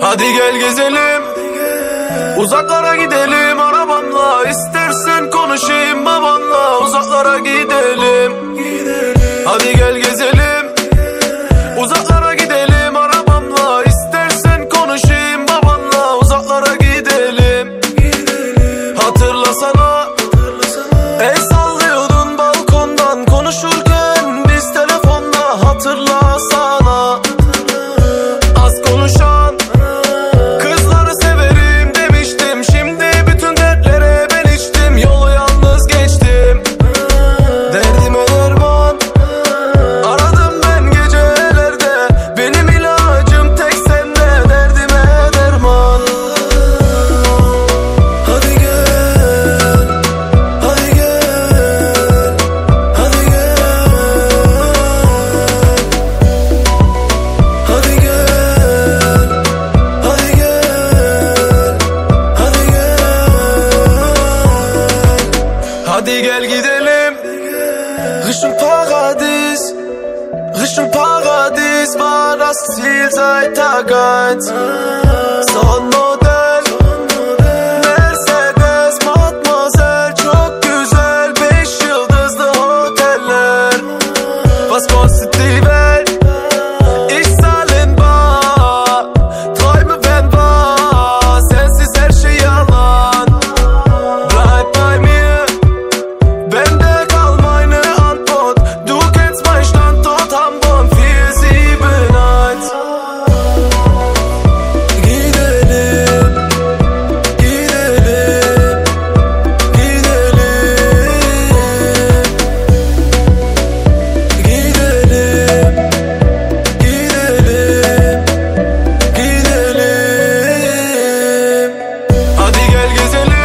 Hadi gel gezelim. Uzaklara gidelim. Arabamla İstersen konuşayım babanla. Uzaklara gidelim. Hadi gel gezelim. Uzaklara gidelim. Arabamla İstersen konuşayım babanla. Uzaklara gidelim. Hatırlasana. El sallıyordun balkondan Konuşurken. Biz telefonda Hatırlasana gidelim. Richtung Paradies Richtung Paradies war das Ziel seit Tag 1 Sonne Hadi gel gezelim.